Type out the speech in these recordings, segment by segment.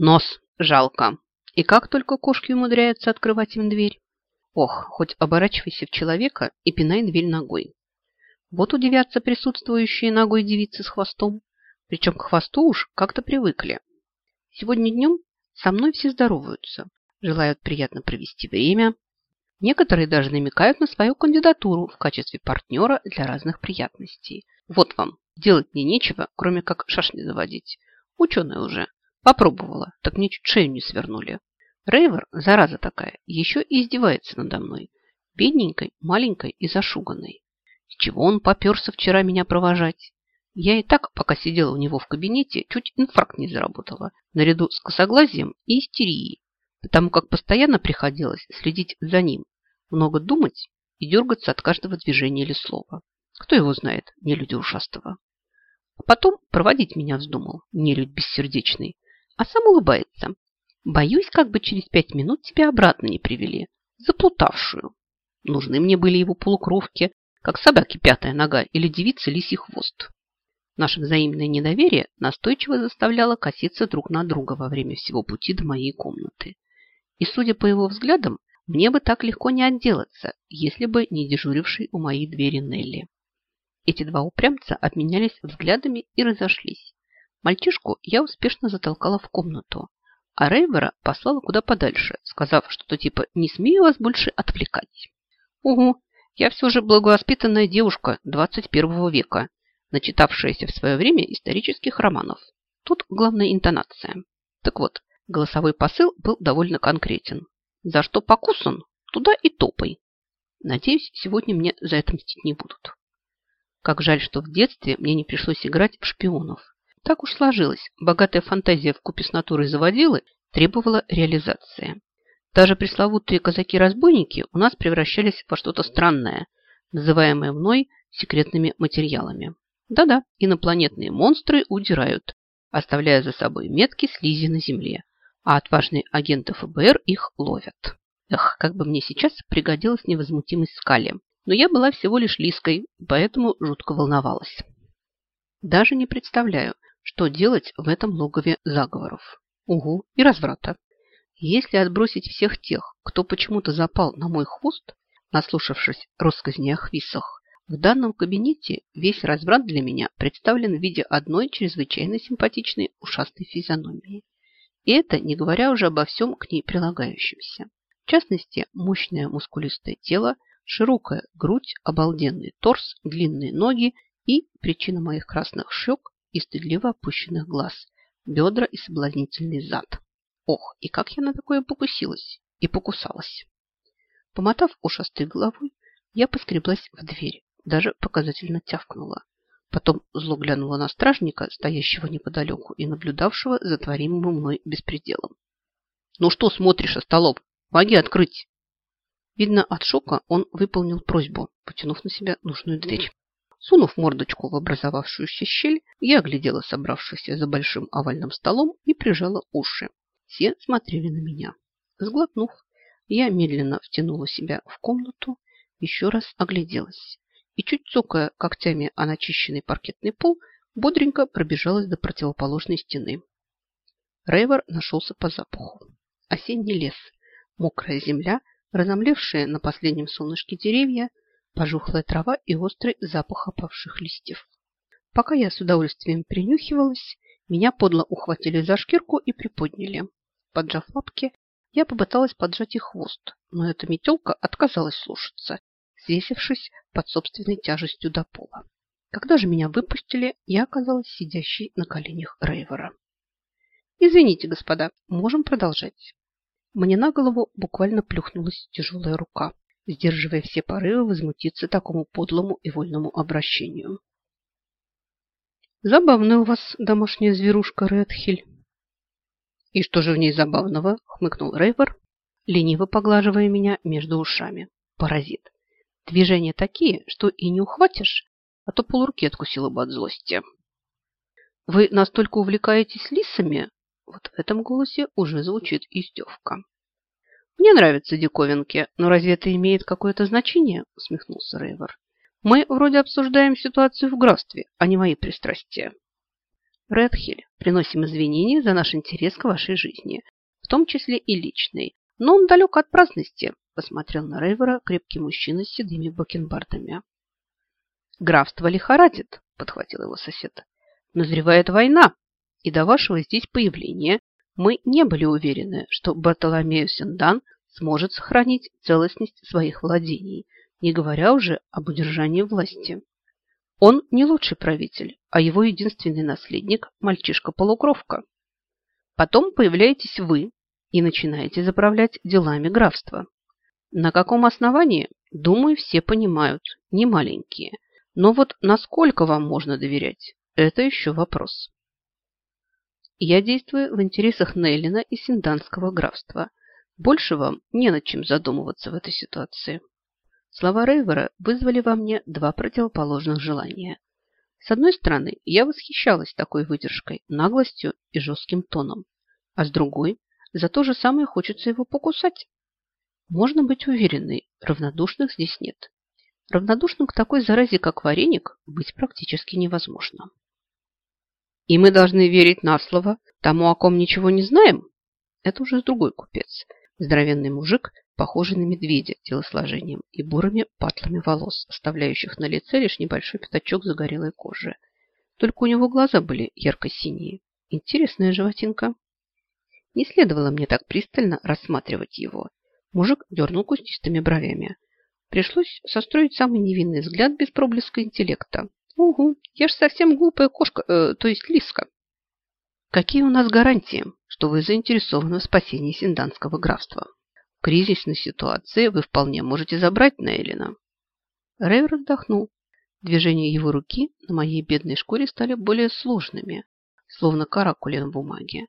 Нос жалко. И как только кошки умудряются открывать им дверь. Ох, хоть оборачивайся в человека и пинай дверь ногой. Вот удивятся присутствующие ногой девицы с хвостом. Причем к хвосту уж как-то привыкли. Сегодня днем со мной все здороваются, желают приятно провести время. Некоторые даже намекают на свою кандидатуру в качестве партнера для разных приятностей. Вот вам, делать мне нечего, кроме как шашни заводить. Ученая уже. Попробовала, так мне чуть шею не свернули. Рейвер, зараза такая, еще и издевается надо мной. Бедненькой, маленькой и зашуганной. С чего он поперся вчера меня провожать? Я и так, пока сидела у него в кабинете, чуть инфаркт не заработала, наряду с косоглазием и истерией, потому как постоянно приходилось следить за ним, много думать и дергаться от каждого движения или слова. Кто его знает, не люди ушастого. А потом проводить меня вздумал, нелюдь бессердечный, а сам улыбается. Боюсь, как бы через пять минут тебя обратно не привели, заплутавшую. Нужны мне были его полукровки, как собаки пятая нога или девица лисий хвост. Наше взаимное недоверие настойчиво заставляло коситься друг на друга во время всего пути до моей комнаты. И, судя по его взглядам, мне бы так легко не отделаться, если бы не дежуривший у моей двери Нелли. Эти два упрямца обменялись взглядами и разошлись. Мальчишку я успешно затолкала в комнату, а Рейвера послала куда подальше, сказав что-то типа «не смею вас больше отвлекать». Угу, я все же благовоспитанная девушка 21 века, начитавшаяся в свое время исторических романов. Тут главная интонация. Так вот, голосовой посыл был довольно конкретен. За что покусан, туда и топай. Надеюсь, сегодня мне за это мстить не будут. Как жаль, что в детстве мне не пришлось играть в шпионов. Так уж сложилось. Богатая фантазия в купе с натурой заводилы требовала реализации. Даже пресловутые казаки-разбойники у нас превращались во что-то странное, называемое мной секретными материалами. Да-да, инопланетные монстры удирают, оставляя за собой метки слизи на земле, а отважные агенты ФБР их ловят. Эх, как бы мне сейчас пригодилась невозмутимость Скали. Но я была всего лишь Лиской, поэтому жутко волновалась. Даже не представляю, что делать в этом логове заговоров. Угу, и разврата. Если отбросить всех тех, кто почему-то запал на мой хвост, наслушавшись россказни о хвисах, в данном кабинете весь разврат для меня представлен в виде одной чрезвычайно симпатичной ушастой физиономии. И это не говоря уже обо всем к ней прилагающемся. В частности, мощное мускулистое тело, широкая грудь, обалденный торс, длинные ноги и, причина моих красных щек и стыдливо опущенных глаз, бедра и соблазнительный зад. Ох, и как я на такое покусилась и покусалась. Помотав ушастой головой, я поскреблась в дверь, даже показательно тявкнула. Потом зло глянула на стражника, стоящего неподалеку и наблюдавшего за творимым мной беспределом. «Ну что смотришь, остолоп? Помоги открыть!» Видно, от шока он выполнил просьбу, потянув на себя нужную дверь. Сунув мордочку в образовавшуюся щель, я оглядела собравшихся за большим овальным столом и прижала уши. Все смотрели на меня. Сглотнув, я медленно втянула себя в комнату, еще раз огляделась и, чуть цокая когтями о начищенный паркетный пол, бодренько пробежалась до противоположной стены. Рейвор нашелся по запаху. Осенний лес, мокрая земля, разомлевшие на последнем солнышке деревья, пожухлая трава и острый запах опавших листьев. Пока я с удовольствием принюхивалась, меня подло ухватили за шкирку и приподняли. Поджав лапки, я попыталась поджать их хвост, но эта метелка отказалась слушаться, свесившись под собственной тяжестью до пола. Когда же меня выпустили, я оказалась сидящей на коленях Рейвера. «Извините, господа, можем продолжать». Мне на голову буквально плюхнулась тяжелая рука, сдерживая все порывы возмутиться такому подлому и вольному обращению. «Забавная у вас домашняя зверушка, Редхиль». «И что же в ней забавного?» – хмыкнул Рейвер, лениво поглаживая меня между ушами. «Паразит. Движения такие, что и не ухватишь, а то полруки откусила бы от злости». «Вы настолько увлекаетесь лисами?» Вот в этом голосе уже звучит издевка. «Мне нравятся диковинки, но разве это имеет какое-то значение?» усмехнулся Рейвер. «Мы вроде обсуждаем ситуацию в графстве, а не мои пристрастия». Редхель, приносим извинения за наш интерес к вашей жизни, в том числе и личной. Но он далек от праздности, посмотрел на Рейвера крепкий мужчина с седыми бакенбардами. Графство лихорадит, подхватил его сосед. Назревает война, и до вашего здесь появления мы не были уверены, что Бартоломею Сендан сможет сохранить целостность своих владений, не говоря уже об удержании власти. Он не лучший правитель, а его единственный наследник – мальчишка-полукровка. Потом появляетесь вы и начинаете заправлять делами графства. На каком основании, думаю, все понимают, не маленькие. Но вот насколько вам можно доверять, это еще вопрос. Я действую в интересах Нейлина и Синданского графства. Больше вам не над чем задумываться в этой ситуации. Слова Рейвера вызвали во мне два противоположных желания. С одной стороны, я восхищалась такой выдержкой, наглостью и жестким тоном. А с другой, за то же самое хочется его покусать. Можно быть уверенной, равнодушных здесь нет. Равнодушным к такой заразе, как вареник, быть практически невозможно. И мы должны верить на слово тому, о ком ничего не знаем? Это уже другой купец. Здоровенный мужик, похожий на медведя телосложением и бурыми патлами волос, оставляющих на лице лишь небольшой пятачок загорелой кожи. Только у него глаза были ярко-синие. Интересная животинка. Не следовало мне так пристально рассматривать его. Мужик дернул кустистыми бровями. Пришлось состроить самый невинный взгляд без проблеска интеллекта. Угу, я ж совсем глупая кошка, э, то есть лиска. Какие у нас гарантии, что вы заинтересованы в спасении Синданского графства? В кризисной ситуации вы вполне можете забрать Нейлина. Рейвер вздохнул. Движения его руки на моей бедной шкуре стали более сложными, словно каракули на бумаге.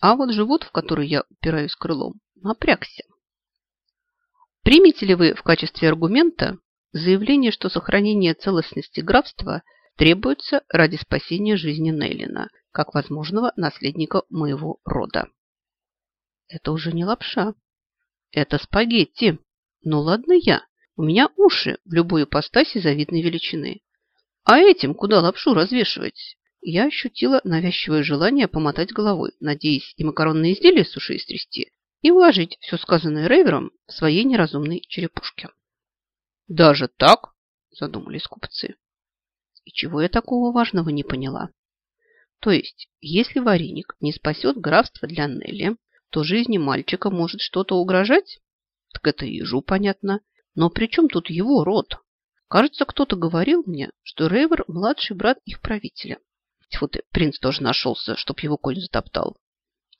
А вот живот, в который я упираюсь крылом, напрягся. Примете ли вы в качестве аргумента заявление, что сохранение целостности графства требуется ради спасения жизни Нейлина, как возможного наследника моего рода. Это уже не лапша. Это спагетти. Ну ладно я. У меня уши в любой ипостаси завидной величины. А этим куда лапшу развешивать? Я ощутила навязчивое желание помотать головой, надеясь и макаронные изделия с ушей стрясти, и уложить все сказанное Рейвером в своей неразумной черепушке. «Даже так?» – задумались купцы. И чего я такого важного не поняла? То есть, если вареник не спасет графство для Нелли, то жизни мальчика может что-то угрожать? Так это ежу понятно. Но при чем тут его род? Кажется, кто-то говорил мне, что Рейвер – младший брат их правителя. Вот и принц тоже нашелся, чтоб его конь затоптал.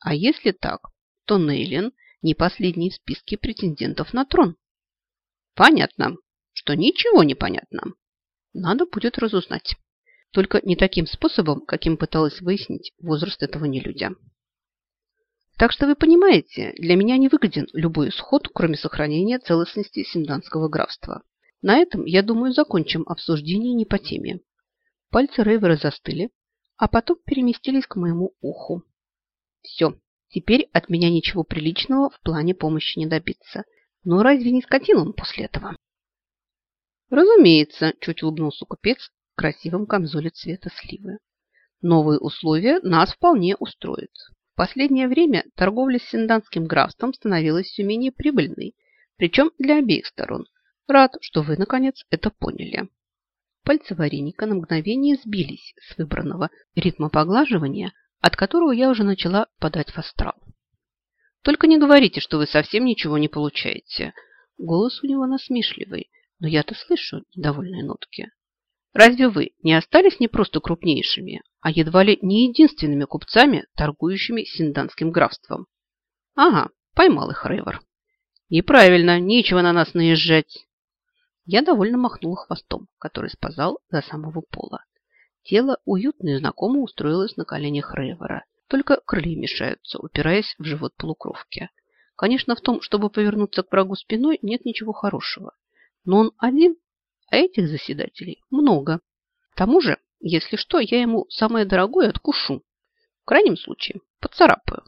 А если так, то Нейлин не последний в списке претендентов на трон. Понятно что ничего не понятно. Надо будет разузнать. Только не таким способом, каким пыталась выяснить возраст этого нелюдя. Так что вы понимаете, для меня не выгоден любой исход, кроме сохранения целостности Синданского графства. На этом, я думаю, закончим обсуждение не по теме. Пальцы Рейвера застыли, а потом переместились к моему уху. Все, теперь от меня ничего приличного в плане помощи не добиться. Но разве не скотин он после этого? Разумеется, чуть улыбнулся купец в красивом камзоле цвета сливы. Новые условия нас вполне устроят. В последнее время торговля с синданским графством становилась все менее прибыльной, причем для обеих сторон. Рад, что вы, наконец, это поняли. Пальцы вареника на мгновение сбились с выбранного ритма поглаживания, от которого я уже начала подать в астрал. Только не говорите, что вы совсем ничего не получаете. Голос у него насмешливый, но я-то слышу недовольные нотки. Разве вы не остались не просто крупнейшими, а едва ли не единственными купцами, торгующими синданским графством? Ага, поймал их Рейвор. И правильно, нечего на нас наезжать. Я довольно махнула хвостом, который спазал до самого пола. Тело уютно и знакомо устроилось на коленях Рейвора, только крылья мешаются, упираясь в живот полукровки. Конечно, в том, чтобы повернуться к врагу спиной, нет ничего хорошего но он один, а этих заседателей много. К тому же, если что, я ему самое дорогое откушу. В крайнем случае, поцарапаю.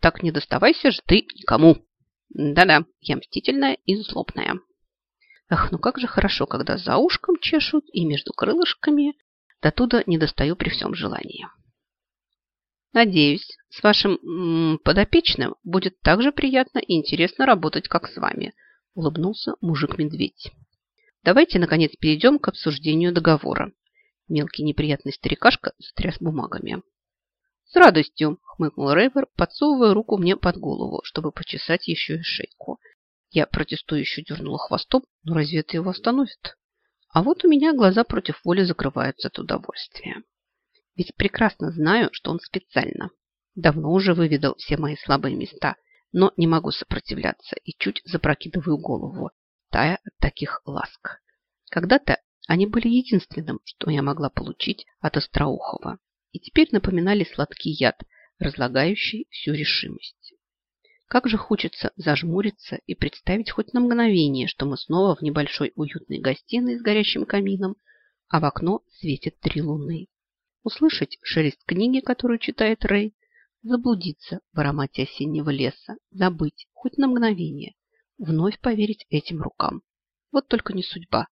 Так не доставайся же ты никому. Да-да, я мстительная и злобная. Ах, ну как же хорошо, когда за ушком чешут и между крылышками, до туда не достаю при всем желании. Надеюсь, с вашим м -м, подопечным будет так же приятно и интересно работать, как с вами, улыбнулся мужик-медведь. Давайте, наконец, перейдем к обсуждению договора. Мелкий неприятный старикашка затряс бумагами. «С радостью!» – хмыкнул Рейвер, подсовывая руку мне под голову, чтобы почесать еще и шейку. Я протестующе дернула хвостом, но разве это его остановит? А вот у меня глаза против воли закрываются от удовольствия. Ведь прекрасно знаю, что он специально. Давно уже выведал все мои слабые места, но не могу сопротивляться и чуть запрокидываю голову, тая от таких ласк. Когда-то они были единственным, что я могла получить от Остроухова, и теперь напоминали сладкий яд, разлагающий всю решимость. Как же хочется зажмуриться и представить хоть на мгновение, что мы снова в небольшой уютной гостиной с горящим камином, а в окно светят три луны услышать шелест книги, которую читает Рэй, заблудиться в аромате осеннего леса, забыть хоть на мгновение, вновь поверить этим рукам. Вот только не судьба.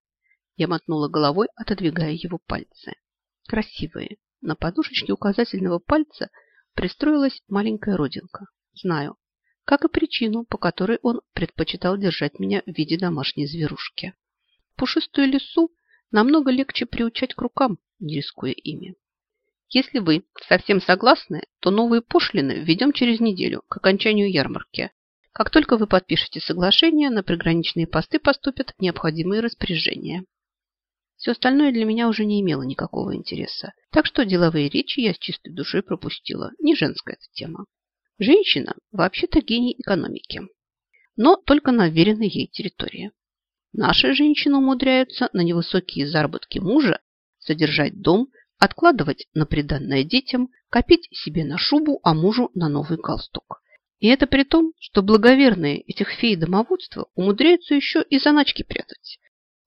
Я мотнула головой, отодвигая его пальцы. Красивые. На подушечке указательного пальца пристроилась маленькая родинка. Знаю, как и причину, по которой он предпочитал держать меня в виде домашней зверушки. Пушистую лису намного легче приучать к рукам, не рискуя ими. Если вы совсем согласны, то новые пошлины введем через неделю, к окончанию ярмарки. Как только вы подпишете соглашение, на приграничные посты поступят необходимые распоряжения. Все остальное для меня уже не имело никакого интереса. Так что деловые речи я с чистой душой пропустила. Не женская эта тема. Женщина вообще-то гений экономики. Но только на веренной ей территории. Наши женщины умудряются на невысокие заработки мужа содержать дом – откладывать на приданное детям, копить себе на шубу, а мужу на новый галстук. И это при том, что благоверные этих фей домоводства умудряются еще и заначки прятать.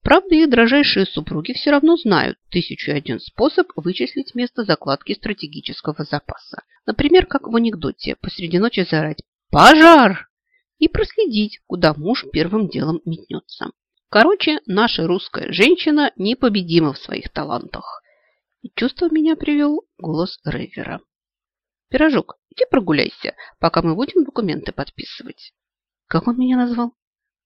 Правда, их дрожайшие супруги все равно знают тысячу и один способ вычислить место закладки стратегического запаса. Например, как в анекдоте посреди ночи заорать «Пожар!» и проследить, куда муж первым делом метнется. Короче, наша русская женщина непобедима в своих талантах. И чувство меня привел голос Рейвера. «Пирожок, иди прогуляйся, пока мы будем документы подписывать». Как он меня назвал?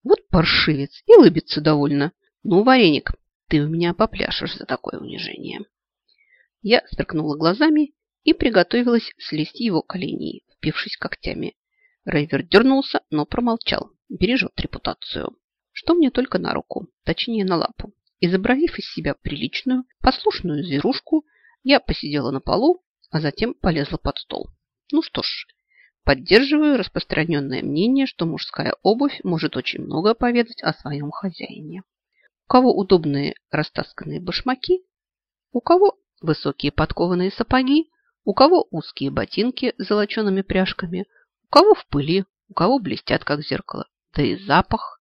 Вот паршивец, и лыбится довольно. Ну, вареник, ты у меня попляшешь за такое унижение. Я сверкнула глазами и приготовилась слезть его коленей, впившись когтями. Рейвер дернулся, но промолчал. Бережет репутацию. Что мне только на руку, точнее на лапу. Изобразив из себя приличную, послушную зверушку, я посидела на полу, а затем полезла под стол. Ну что ж, поддерживаю распространенное мнение, что мужская обувь может очень много поведать о своем хозяине. У кого удобные растасканные башмаки, у кого высокие подкованные сапоги, у кого узкие ботинки с золочеными пряжками, у кого в пыли, у кого блестят, как зеркало. Да и запах.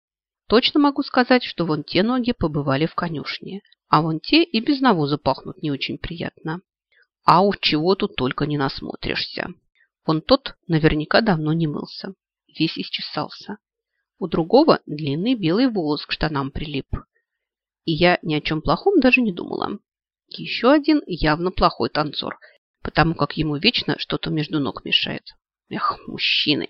Точно могу сказать, что вон те ноги побывали в конюшне, а вон те и без навоза пахнут не очень приятно. А уж чего тут только не насмотришься. Вон тот наверняка давно не мылся, весь исчесался. У другого длинный белый волос к штанам прилип. И я ни о чем плохом даже не думала. Еще один явно плохой танцор, потому как ему вечно что-то между ног мешает. Эх, мужчины!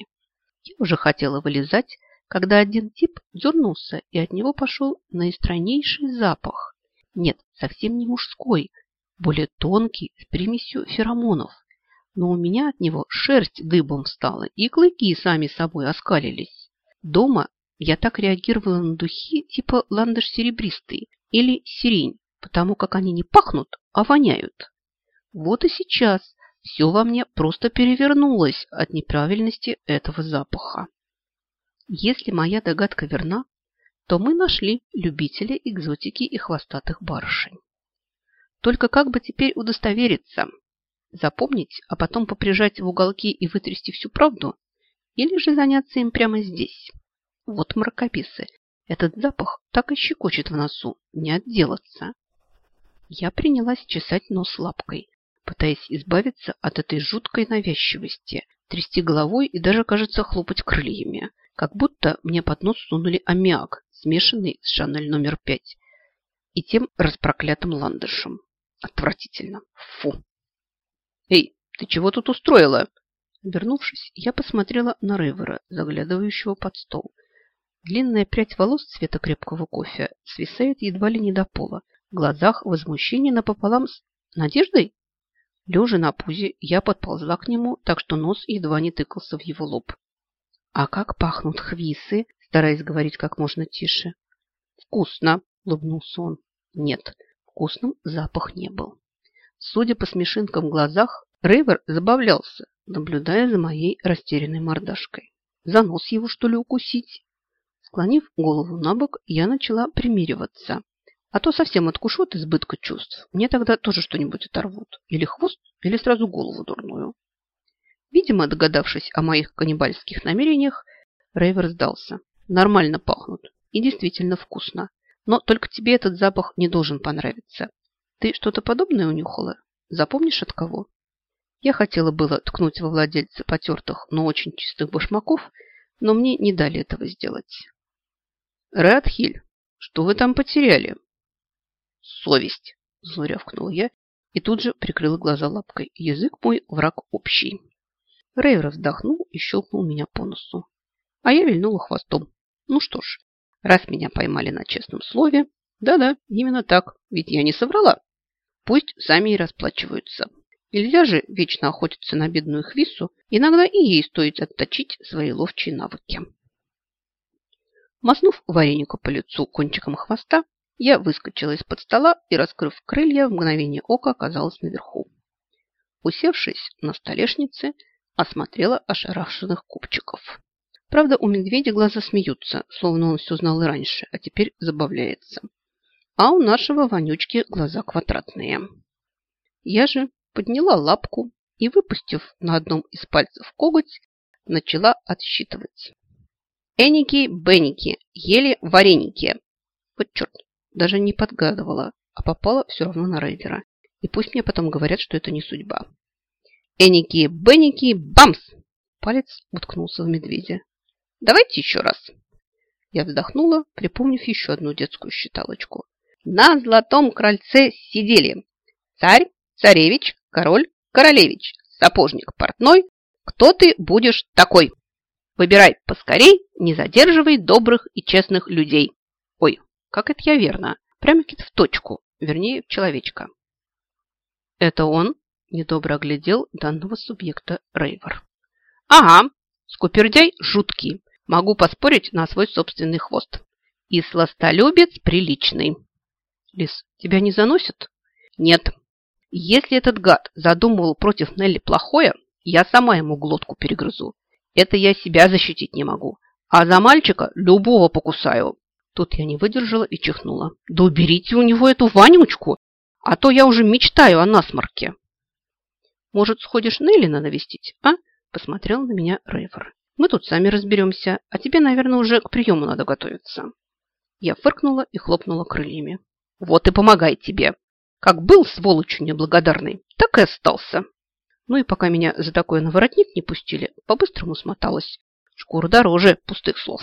Я уже хотела вылезать, когда один тип дернулся, и от него пошел наистраннейший запах. Нет, совсем не мужской, более тонкий, с примесью феромонов. Но у меня от него шерсть дыбом встала, и клыки сами собой оскалились. Дома я так реагировала на духи типа ландыш серебристый или сирень, потому как они не пахнут, а воняют. Вот и сейчас все во мне просто перевернулось от неправильности этого запаха. Если моя догадка верна, то мы нашли любителей экзотики и хвостатых барышень. Только как бы теперь удостовериться? Запомнить, а потом поприжать в уголки и вытрясти всю правду? Или же заняться им прямо здесь? Вот мракобесы. Этот запах так и щекочет в носу. Не отделаться. Я принялась чесать нос лапкой, пытаясь избавиться от этой жуткой навязчивости, трясти головой и даже, кажется, хлопать крыльями. Как будто мне под нос сунули аммиак, смешанный с Шанель номер пять и тем распроклятым ландышем. Отвратительно. Фу. Эй, Ты чего тут устроила?» Вернувшись, я посмотрела на Рейвера, заглядывающего под стол. Длинная прядь волос цвета крепкого кофе свисает едва ли не до пола. В глазах возмущение напополам с надеждой. Лежа на пузе, я подползла к нему, так что нос едва не тыкался в его лоб. «А как пахнут хвисы?» стараясь говорить как можно тише. «Вкусно!» – улыбнулся он. «Нет, вкусным запах не был». Судя по смешинкам в глазах, Рейвер забавлялся, наблюдая за моей растерянной мордашкой. За нос его, что ли, укусить? Склонив голову на бок, я начала примириваться. А то совсем откушу от избытка чувств. Мне тогда тоже что-нибудь оторвут. Или хвост, или сразу голову дурную. Видимо, догадавшись о моих каннибальских намерениях, Рейвер сдался. Нормально пахнут. И действительно вкусно. Но только тебе этот запах не должен понравиться. Ты что-то подобное унюхала? Запомнишь от кого? Я хотела было ткнуть во владельца потертых, но очень чистых башмаков, но мне не дали этого сделать. Радхиль, что вы там потеряли? Совесть, зло я и тут же прикрыла глаза лапкой. Язык мой враг общий. Рейвер вздохнул и щелкнул меня по носу. А я вильнула хвостом. Ну что ж, раз меня поймали на честном слове, да-да, именно так, ведь я не соврала. Пусть сами и расплачиваются. Нельзя же вечно охотиться на бедную Хвису, иногда и ей стоит отточить свои ловчие навыки. Маснув варенику по лицу кончиком хвоста, я выскочила из-под стола и, раскрыв крылья, в мгновение ока оказалась наверху. Усевшись на столешнице, осмотрела ошарашенных купчиков. Правда, у медведя глаза смеются, словно он все знал и раньше, а теперь забавляется. А у нашего вонючки глаза квадратные. Я же подняла лапку и, выпустив на одном из пальцев коготь, начала отсчитывать. Эники-беники, ели вареники. Вот черт, даже не подгадывала, а попала все равно на рейдера. И пусть мне потом говорят, что это не судьба. Эники-беники, бамс! Палец уткнулся в медведя. Давайте еще раз. Я вздохнула, припомнив еще одну детскую считалочку. На золотом крыльце сидели царь, царевич, король, королевич, сапожник, портной. Кто ты будешь такой? Выбирай поскорей, не задерживай добрых и честных людей. Ой, как это я верно. Прямо-таки в точку, вернее, в человечка. Это он недобро оглядел данного субъекта Рейвер. Ага, скупердяй жуткий. Могу поспорить на свой собственный хвост. И сластолюбец приличный. Лис, тебя не заносит? Нет. Если этот гад задумывал против Нелли плохое, я сама ему глотку перегрызу. Это я себя защитить не могу. А за мальчика любого покусаю. Тут я не выдержала и чихнула. Да уберите у него эту вонючку, а то я уже мечтаю о насморке. Может, сходишь Неллина навестить, а? Посмотрел на меня Рейвер. Мы тут сами разберемся, а тебе, наверное, уже к приему надо готовиться. Я фыркнула и хлопнула крыльями. Вот и помогай тебе. Как был сволочью неблагодарный, так и остался. Ну и пока меня за такой наворотник не пустили, по-быстрому смоталась. Шкура дороже пустых слов.